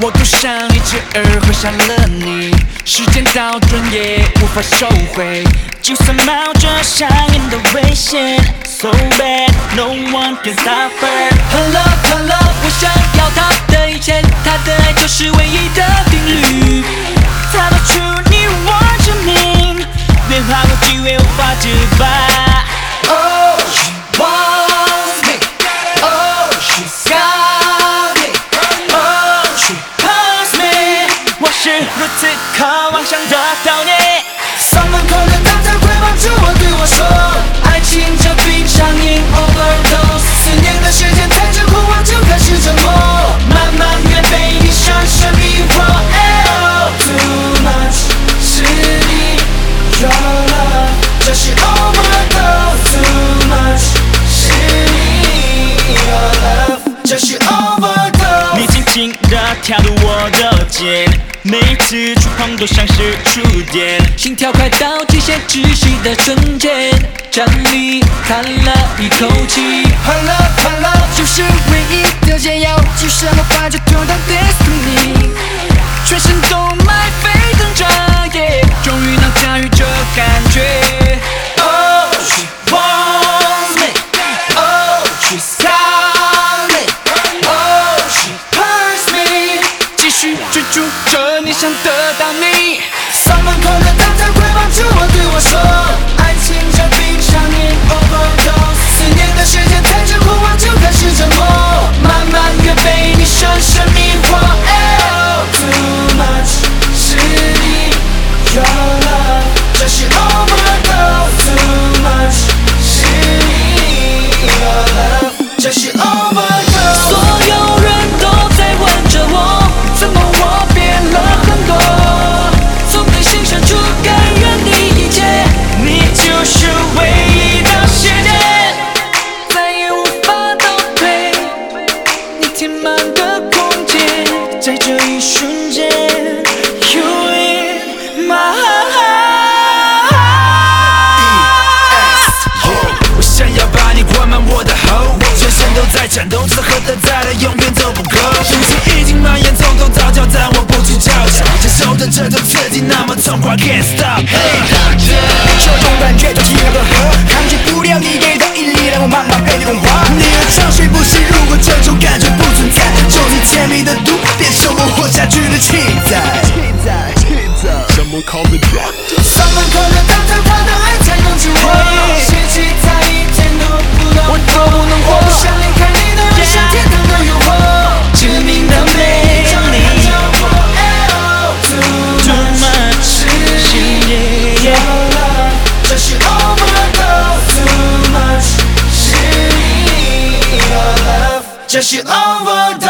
我赌上一切而合上了你，时间倒转也无法收回，就算冒着上瘾的危险，So bad no one can stop her。Hello Hello，我想要他的一切，他的爱就是唯一的定律，他拿出你我证明，别怕有机会无法自拔。 梦想的少年我的肩，每次触碰都像是触电，心跳快到极限窒息的瞬间，站立叹了一口气。Hello Hello，就是唯一的解药，即使魔法就丢到 destiny。全身动脉沸腾着住着你，想得到你。在这一瞬间，You in my heart。我想要把你灌满我的喉，全身都在颤抖，此刻的再来永远都不够。毒气已经蔓延，从头到脚，但我不去招架，接受的这种刺激那么痛快，Can't stop。这种感觉就契合合，抗拒不了你给的引力，让我慢慢被你融化。你的长睡不醒，如果这种感觉不存在，就你甜蜜的毒气在。什么 call the doctor？门课的单在花的爱才能治愈。学习在一天都不能，我都不能过。想离开你的梦想，天堂的诱惑，致命的美，让你着火。Too much，是你要了，这是 overdose。Too much，是你要了，这是 overdose。